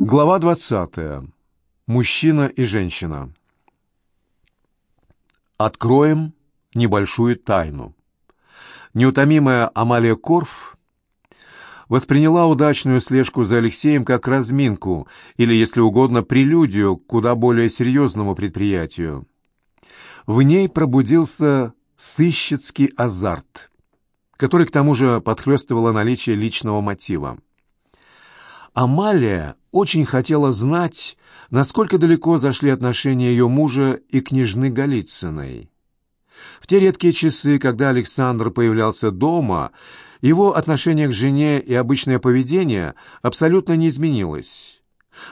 Глава 20. Мужчина и женщина. Откроем небольшую тайну. Неутомимая Амалия Корф восприняла удачную слежку за Алексеем как разминку или, если угодно, прелюдию к куда более серьезному предприятию. В ней пробудился сыщицкий азарт, который к тому же подхлестывало наличие личного мотива. Амалия очень хотела знать, насколько далеко зашли отношения ее мужа и княжны Голицыной. В те редкие часы, когда Александр появлялся дома, его отношение к жене и обычное поведение абсолютно не изменилось.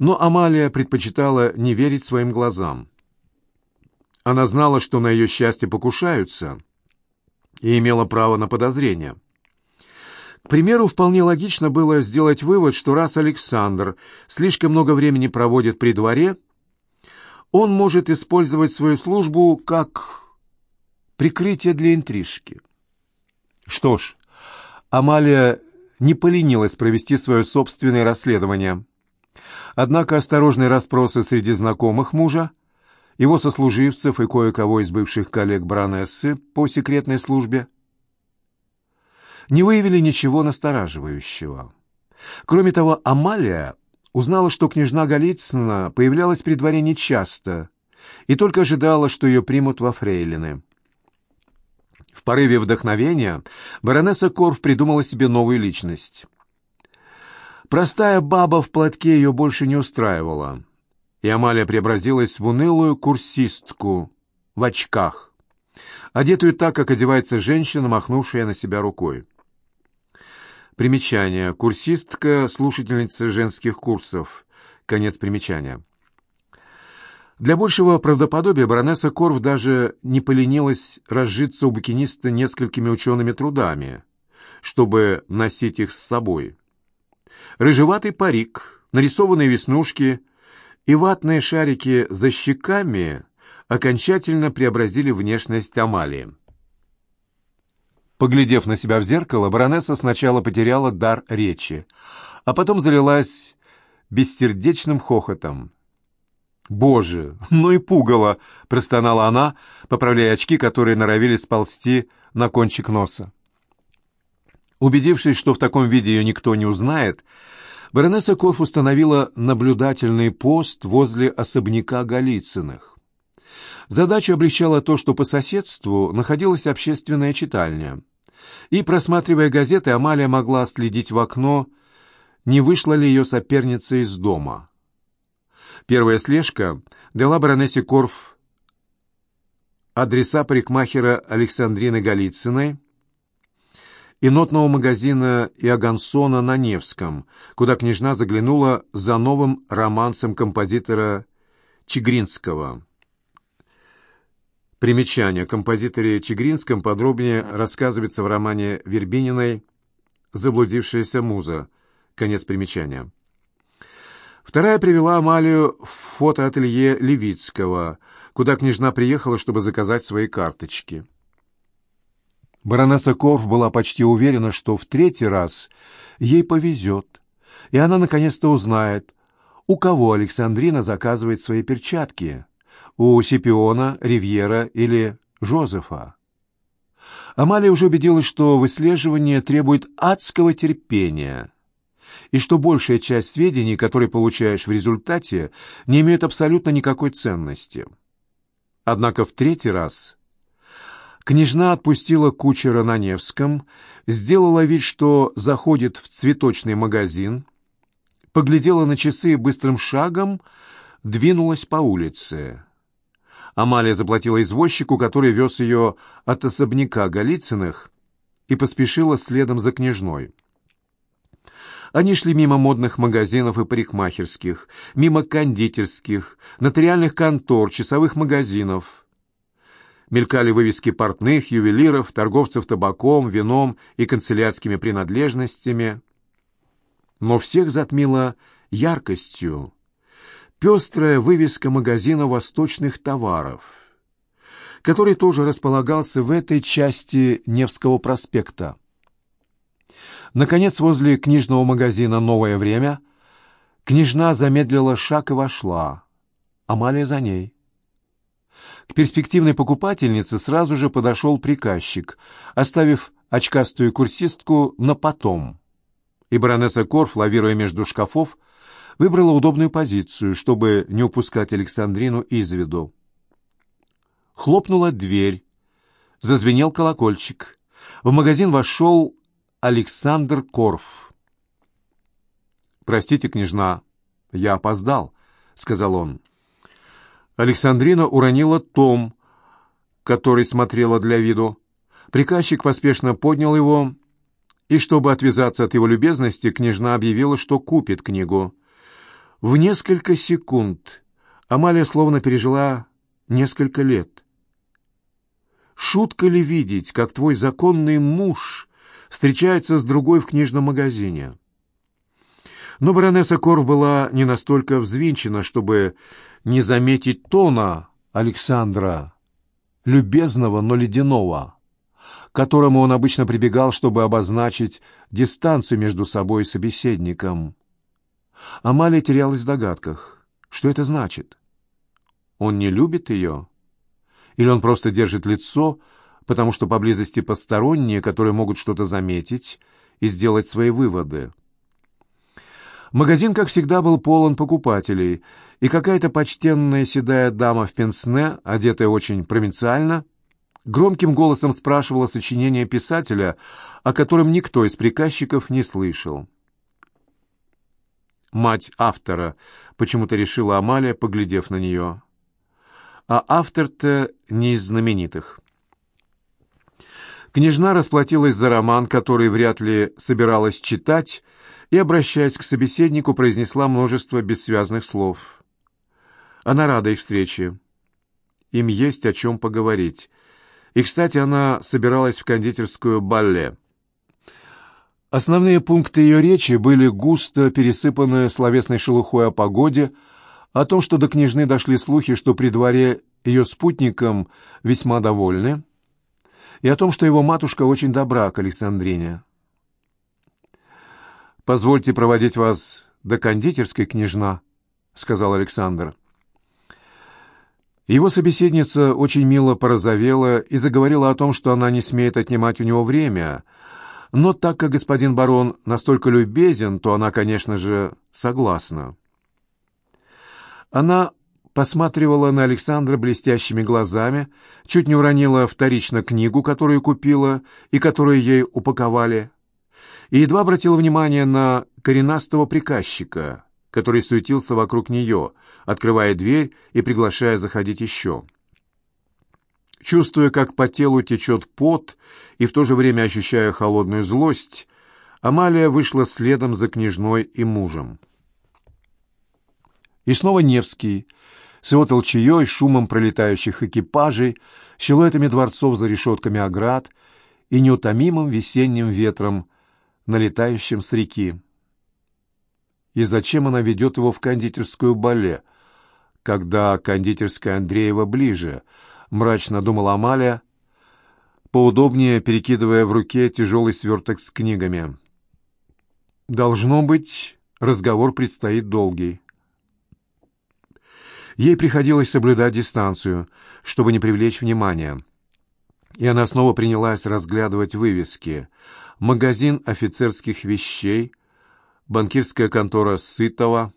Но Амалия предпочитала не верить своим глазам. Она знала, что на ее счастье покушаются, и имела право на подозрение. К примеру, вполне логично было сделать вывод, что раз Александр слишком много времени проводит при дворе, он может использовать свою службу как прикрытие для интрижки. Что ж, Амалия не поленилась провести свое собственное расследование. Однако осторожные расспросы среди знакомых мужа, его сослуживцев и кое-кого из бывших коллег баронессы по секретной службе – не выявили ничего настораживающего. Кроме того, Амалия узнала, что княжна Голицына появлялась при дворе нечасто и только ожидала, что ее примут во фрейлины. В порыве вдохновения баронесса Корф придумала себе новую личность. Простая баба в платке ее больше не устраивала, и Амалия преобразилась в унылую курсистку в очках, одетую так, как одевается женщина, махнувшая на себя рукой. Примечание. Курсистка, слушательница женских курсов. Конец примечания. Для большего правдоподобия баронесса Корф даже не поленилась разжиться у букиниста несколькими учеными трудами, чтобы носить их с собой. Рыжеватый парик, нарисованные веснушки и ватные шарики за щеками окончательно преобразили внешность Амалии. Поглядев на себя в зеркало, баронесса сначала потеряла дар речи, а потом залилась бессердечным хохотом. «Боже, ну и пугало!» — простонала она, поправляя очки, которые норовили сползти на кончик носа. Убедившись, что в таком виде ее никто не узнает, баронесса Корф установила наблюдательный пост возле особняка Голицыных. Задачу облегчало то, что по соседству находилась общественная читальня. И, просматривая газеты, Амалия могла следить в окно, не вышла ли ее соперница из дома. Первая слежка дала баронессе Корф адреса парикмахера Александрины Голицыной и нотного магазина Иогансона на Невском, куда княжна заглянула за новым романсом композитора Чигринского. Примечание. Композиторе Чигринском подробнее рассказывается в романе Вербининой «Заблудившаяся муза». Конец примечания. Вторая привела Амалию в фотоателье Левицкого, куда княжна приехала, чтобы заказать свои карточки. Баронесса Корф была почти уверена, что в третий раз ей повезет, и она наконец-то узнает, у кого Александрина заказывает свои перчатки — у Сипиона, Ривьера или Жозефа. Амалия уже убедилась, что выслеживание требует адского терпения, и что большая часть сведений, которые получаешь в результате, не имеют абсолютно никакой ценности. Однако в третий раз княжна отпустила кучера на Невском, сделала вид, что заходит в цветочный магазин, поглядела на часы быстрым шагом двинулась по улице. Амалия заплатила извозчику, который вез ее от особняка Голицыных, и поспешила следом за княжной. Они шли мимо модных магазинов и парикмахерских, мимо кондитерских, нотариальных контор, часовых магазинов. Мелькали вывески портных, ювелиров, торговцев табаком, вином и канцелярскими принадлежностями. Но всех затмило яркостью, пестрая вывеска магазина восточных товаров, который тоже располагался в этой части Невского проспекта. Наконец, возле книжного магазина «Новое время» Княжна замедлила шаг и вошла. Амалия за ней. К перспективной покупательнице сразу же подошел приказчик, оставив очкастую курсистку на потом. И баронесса Корф, лавируя между шкафов, выбрала удобную позицию, чтобы не упускать Александрину из виду. Хлопнула дверь. Зазвенел колокольчик. В магазин вошел Александр Корф. «Простите, княжна, я опоздал», — сказал он. Александрина уронила том, который смотрела для виду. Приказчик поспешно поднял его, и, чтобы отвязаться от его любезности, княжна объявила, что купит книгу. В несколько секунд Амалия словно пережила несколько лет. Шутка ли видеть, как твой законный муж встречается с другой в книжном магазине? Но баронесса Корф была не настолько взвинчена, чтобы не заметить тона Александра, любезного, но ледяного, к которому он обычно прибегал, чтобы обозначить дистанцию между собой и собеседником. Амалия терялась в догадках. Что это значит? Он не любит ее? Или он просто держит лицо, потому что поблизости посторонние, которые могут что-то заметить и сделать свои выводы? Магазин, как всегда, был полон покупателей, и какая-то почтенная седая дама в пенсне, одетая очень провинциально, громким голосом спрашивала сочинение писателя, о котором никто из приказчиков не слышал. Мать автора, почему-то решила Амалия, поглядев на нее. А автор-то не из знаменитых. Княжна расплатилась за роман, который вряд ли собиралась читать, и, обращаясь к собеседнику, произнесла множество бессвязных слов. Она рада их встрече. Им есть о чем поговорить. И, кстати, она собиралась в кондитерскую «Балле». Основные пункты ее речи были густо пересыпаны словесной шелухой о погоде, о том, что до княжны дошли слухи, что при дворе ее спутникам весьма довольны, и о том, что его матушка очень добра к Александрине. «Позвольте проводить вас до кондитерской, княжна», — сказал Александр. Его собеседница очень мило порозовела и заговорила о том, что она не смеет отнимать у него время, но так как господин барон настолько любезен, то она, конечно же, согласна. Она посматривала на Александра блестящими глазами, чуть не уронила вторично книгу, которую купила и которую ей упаковали, и едва обратила внимание на коренастого приказчика, который суетился вокруг нее, открывая дверь и приглашая заходить еще. Чувствуя, как по телу течет пот, и в то же время ощущая холодную злость, Амалия вышла следом за княжной и мужем. И снова Невский, с его толчеей, шумом пролетающих экипажей, силуэтами дворцов за решетками оград и неутомимым весенним ветром, налетающим с реки. И зачем она ведет его в кондитерскую бале, когда кондитерская Андреева ближе, мрачно думала Амалия, поудобнее перекидывая в руке тяжелый сверток с книгами. Должно быть, разговор предстоит долгий. Ей приходилось соблюдать дистанцию, чтобы не привлечь внимания. И она снова принялась разглядывать вывески — магазин офицерских вещей, банкирская контора Сытова,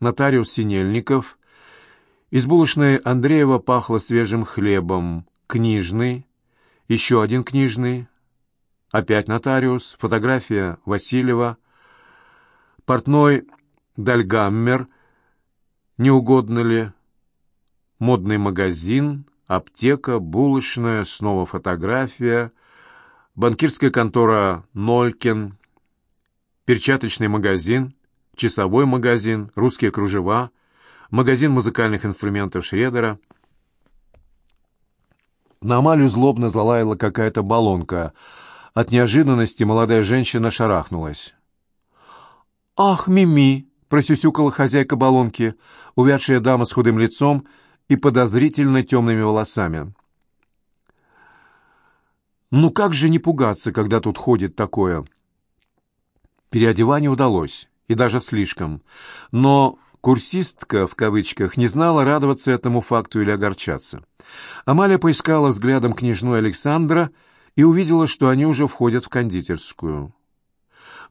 нотариус Синельников. Из булочной Андреева пахло свежим хлебом, книжный, еще один книжный, опять нотариус, фотография Васильева, портной Дальгаммер, не угодно ли, модный магазин, аптека, булочная, снова фотография — банкирская контора «Нолькин», перчаточный магазин, часовой магазин, русские кружева, магазин музыкальных инструментов Шредера. На Амалию злобно залаяла какая-то баллонка. От неожиданности молодая женщина шарахнулась. «Ах, Мими!» — просюсюкала хозяйка баллонки, увядшая дама с худым лицом и подозрительно темными волосами. Ну как же не пугаться, когда тут ходит такое? Переодевание удалось, и даже слишком. Но курсистка, в кавычках, не знала, радоваться этому факту или огорчаться. Амалия поискала взглядом княжну Александра и увидела, что они уже входят в кондитерскую.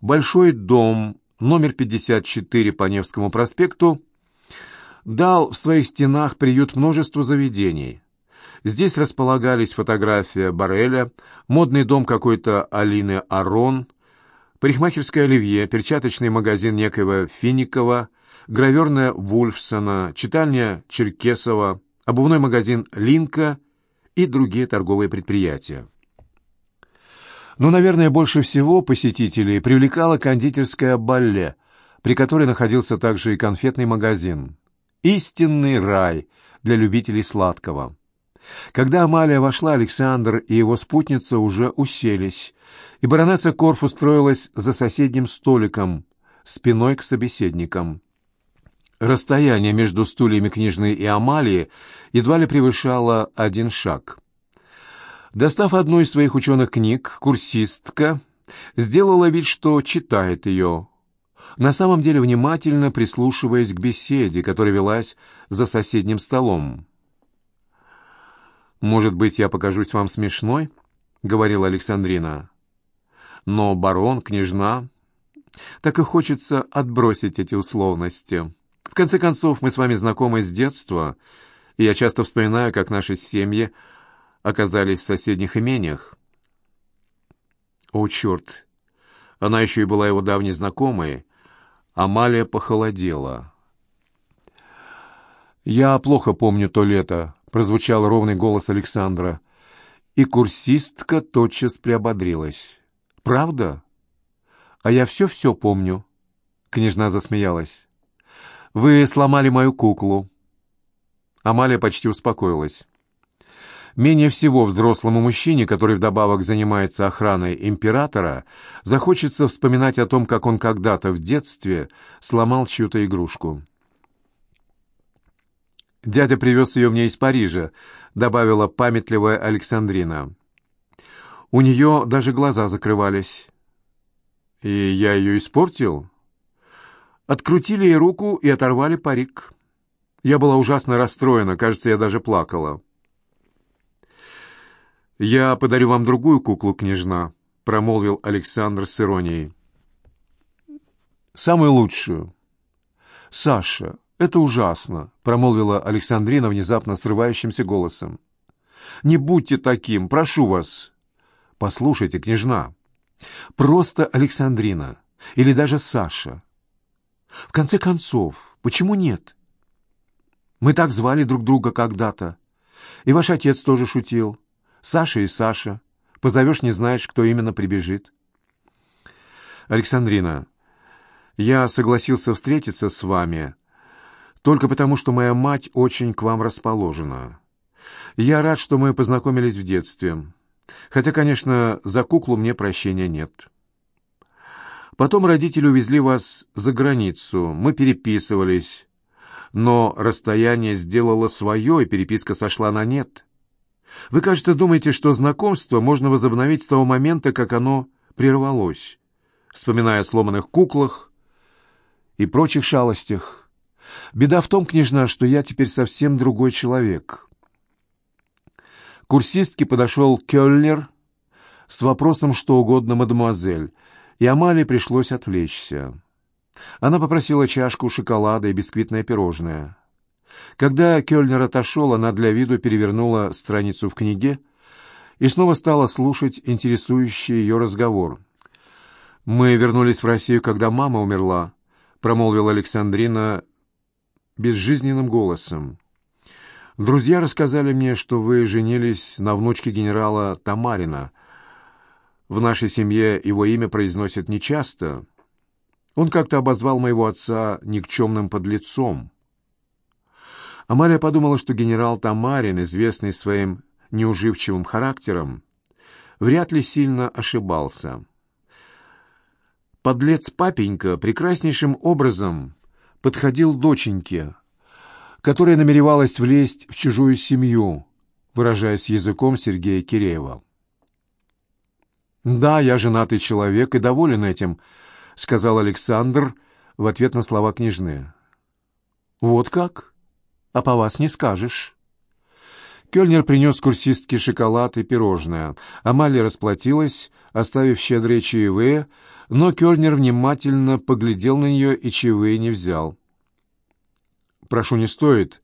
Большой дом, номер 54 по Невскому проспекту, дал в своих стенах приют множеству заведений. Здесь располагались фотография Бареля, модный дом какой-то Алины Арон, парикмахерская Оливье, перчаточный магазин некоего Финикова, граверная Вульфсона, читальня Черкесова, обувной магазин Линка и другие торговые предприятия. Но, наверное, больше всего посетителей привлекала кондитерская Балле, при которой находился также и конфетный магазин. Истинный рай для любителей сладкого. Когда Амалия вошла, Александр и его спутница уже уселись, и баронесса Корф устроилась за соседним столиком, спиной к собеседникам. Расстояние между стульями княжны и Амалии едва ли превышало один шаг. Достав одну из своих ученых книг, курсистка сделала вид, что читает ее, на самом деле внимательно прислушиваясь к беседе, которая велась за соседним столом. «Может быть, я покажусь вам смешной?» — говорила Александрина. «Но барон, княжна...» Так и хочется отбросить эти условности. В конце концов, мы с вами знакомы с детства, и я часто вспоминаю, как наши семьи оказались в соседних имениях. О, черт! Она еще и была его давней знакомой. Амалия похолодела. «Я плохо помню то лето», — прозвучал ровный голос Александра. И курсистка тотчас приободрилась. «Правда? А я все-все помню», — княжна засмеялась. «Вы сломали мою куклу». Амалия почти успокоилась. Менее всего взрослому мужчине, который вдобавок занимается охраной императора, захочется вспоминать о том, как он когда-то в детстве сломал чью-то игрушку. «Дядя привез ее мне из Парижа», — добавила памятливая Александрина. «У нее даже глаза закрывались». «И я ее испортил?» Открутили ей руку и оторвали парик. Я была ужасно расстроена, кажется, я даже плакала. «Я подарю вам другую куклу, княжна», — промолвил Александр с иронией. «Самую лучшую». «Саша, это ужасно», — промолвила Александрина внезапно срывающимся голосом. «Не будьте таким, прошу вас». «Послушайте, княжна, просто Александрина или даже Саша. В конце концов, почему нет? Мы так звали друг друга когда-то, и ваш отец тоже шутил». Саша и Саша. Позовешь, не знаешь, кто именно прибежит. Александрина, я согласился встретиться с вами только потому, что моя мать очень к вам расположена. Я рад, что мы познакомились в детстве. Хотя, конечно, за куклу мне прощения нет. Потом родители увезли вас за границу. Мы переписывались. Но расстояние сделало свое, и переписка сошла на нет. Вы, кажется, думаете, что знакомство можно возобновить с того момента, как оно прервалось, вспоминая о сломанных куклах и прочих шалостях. Беда в том, княжна, что я теперь совсем другой человек. Курсистке подошел Кёллер с вопросом что угодно, мадемуазель, и Амалии пришлось отвлечься. Она попросила чашку шоколада и бисквитное пирожное. Когда Кёльнер отошел, она для виду перевернула страницу в книге и снова стала слушать интересующий ее разговор. «Мы вернулись в Россию, когда мама умерла», — промолвила Александрина безжизненным голосом. «Друзья рассказали мне, что вы женились на внучке генерала Тамарина. В нашей семье его имя произносят нечасто. Он как-то обозвал моего отца никчемным подлецом». Амалия подумала, что генерал Тамарин, известный своим неуживчивым характером, вряд ли сильно ошибался. Подлец папенька прекраснейшим образом подходил доченьке, которая намеревалась влезть в чужую семью, выражаясь языком Сергея Киреева. «Да, я женатый человек и доволен этим», — сказал Александр, в ответ на слова княжны. «Вот как? А по вас не скажешь». Кёльнер принес курсистке шоколад и пирожное. Амалия расплатилась, оставив щедрые чаевые, но Кёльнер внимательно поглядел на нее и чаевые не взял. «Прошу, не стоит.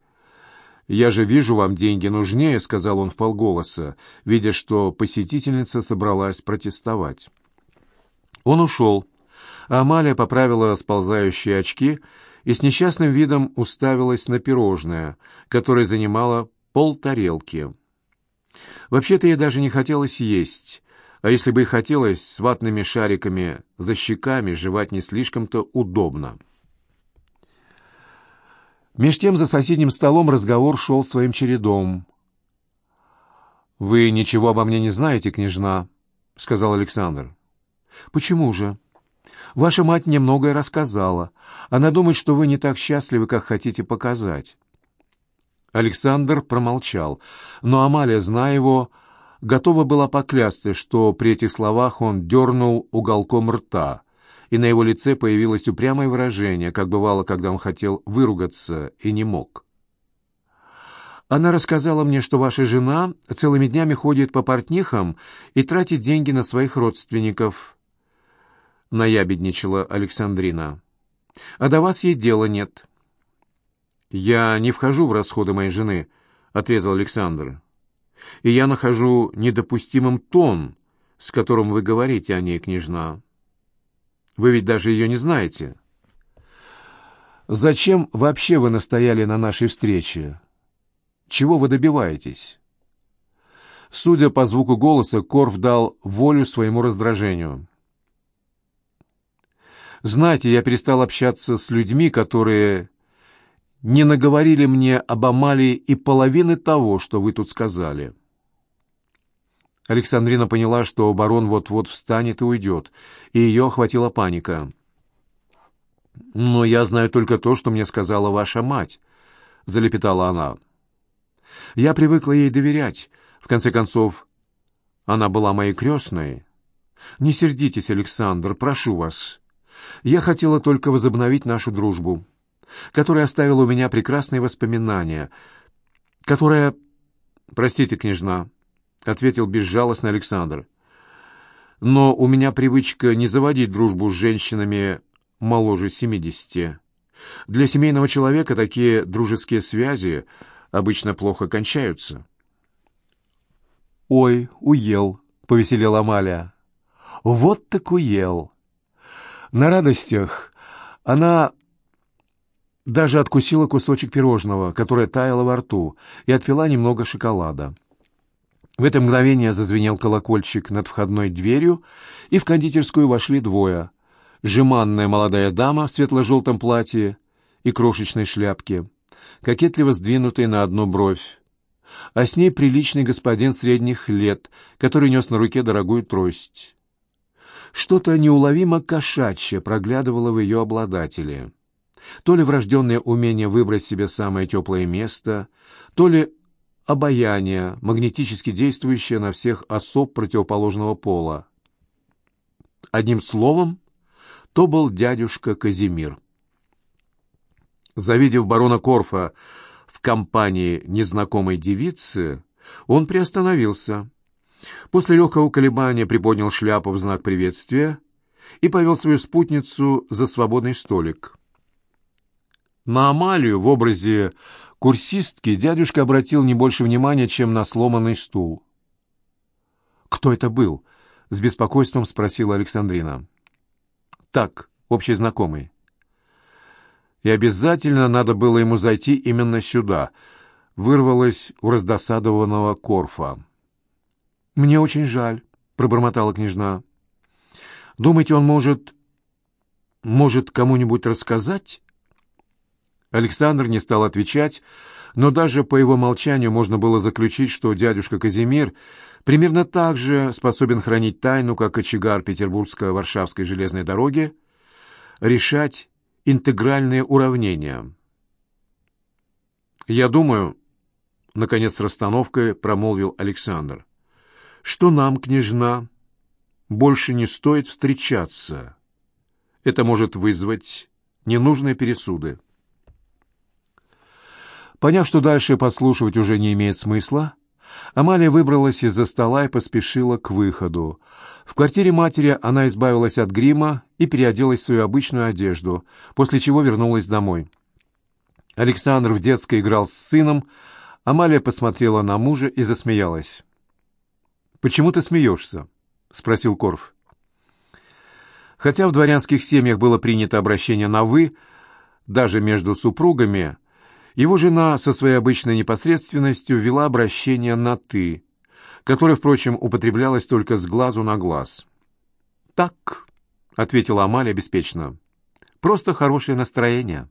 Я же вижу, вам деньги нужнее», — сказал он вполголоса, видя, что посетительница собралась протестовать. Он ушел, а Амалия поправила сползающие очки и с несчастным видом уставилась на пирожное, которое занимало полтарелки. Вообще-то ей даже не хотелось есть, а если бы и хотелось, с ватными шариками за щеками жевать не слишком-то удобно. Меж тем за соседним столом разговор шел своим чередом. «Вы ничего обо мне не знаете, княжна», — сказал Александр. «Почему же? Ваша мать мне многое рассказала. Она думает, что вы не так счастливы, как хотите показать. Александр промолчал, но Амалия, зная его, готова была поклясться, что при этих словах он дернул уголком рта, и на его лице появилось упрямое выражение, как бывало, когда он хотел выругаться и не мог. Она рассказала мне, что ваша жена целыми днями ходит по портнихам и тратит деньги на своих родственников. Наябедничала Александрина. А до вас ей дела нет. «Я не вхожу в расходы моей жены», — отрезал Александр. «И я нахожу недопустимым тон, с которым вы говорите о ней, княжна. Вы ведь даже ее не знаете». «Зачем вообще вы настояли на нашей встрече? Чего вы добиваетесь?» Судя по звуку голоса, Корф дал волю своему раздражению. «Знаете, я перестал общаться с людьми, которые не наговорили мне об Амалии и половины того, что вы тут сказали». Александрина поняла, что барон вот-вот встанет и уйдет, и ее охватила паника. «Но я знаю только то, что мне сказала ваша мать», — залепетала она. «Я привыкла ей доверять. В конце концов, она была моей крестной. Не сердитесь, Александр, прошу вас. Я хотела только возобновить нашу дружбу» которая оставила у меня прекрасные воспоминания, которая... «Простите, княжна», — ответил безжалостно Александр. «Но у меня привычка не заводить дружбу с женщинами моложе семидесяти. Для семейного человека такие дружеские связи обычно плохо кончаются». «Ой, уел», — повеселела Амалия. «Вот так уел». На радостях она даже откусила кусочек пирожного, которое таяло во рту, и отпила немного шоколада. В это мгновение зазвенел колокольчик над входной дверью, и в кондитерскую вошли двое. Жеманная молодая дама в светло-желтом платье и крошечной шляпке, кокетливо сдвинутой на одну бровь, а с ней приличный господин средних лет, который нес на руке дорогую трость. Что-то неуловимо кошачье проглядывало в ее обладателе то ли врожденное умение выбрать себе самое теплое место, то ли обаяние, магнетически действующее на всех особ противоположного пола. Одним словом, то был дядюшка Казимир. Завидев барона Корфа в компании незнакомой девицы, он приостановился. После легкого колебания приподнял шляпу в знак приветствия и повел свою спутницу за свободный столик. На Амалию в образе курсистки дядюшка обратил не больше внимания, чем на сломанный стул. «Кто это был?» — с беспокойством спросила Александрина. «Так, общий знакомый». «И обязательно надо было ему зайти именно сюда», — вырвалось у раздосадованного Корфа. «Мне очень жаль», — пробормотала княжна. «Думаете, он может... может кому-нибудь рассказать?» Александр не стал отвечать, но даже по его молчанию можно было заключить, что дядюшка Казимир примерно так же способен хранить тайну, как кочегар Петербургско-Варшавской железной дороги, решать интегральные уравнения. «Я думаю», — наконец с расстановкой промолвил Александр, «что нам, княжна, больше не стоит встречаться. Это может вызвать ненужные пересуды. Поняв, что дальше подслушивать уже не имеет смысла, Амалия выбралась из-за стола и поспешила к выходу. В квартире матери она избавилась от грима и переоделась в свою обычную одежду, после чего вернулась домой. Александр в детской играл с сыном, Амалия посмотрела на мужа и засмеялась. «Почему ты смеешься?» — спросил Корф. Хотя в дворянских семьях было принято обращение на «вы», даже между супругами, его жена со своей обычной непосредственностью вела обращение на «ты», которое, впрочем, употреблялось только с глазу на глаз. «Так», — ответила Амалия беспечно, — «просто хорошее настроение».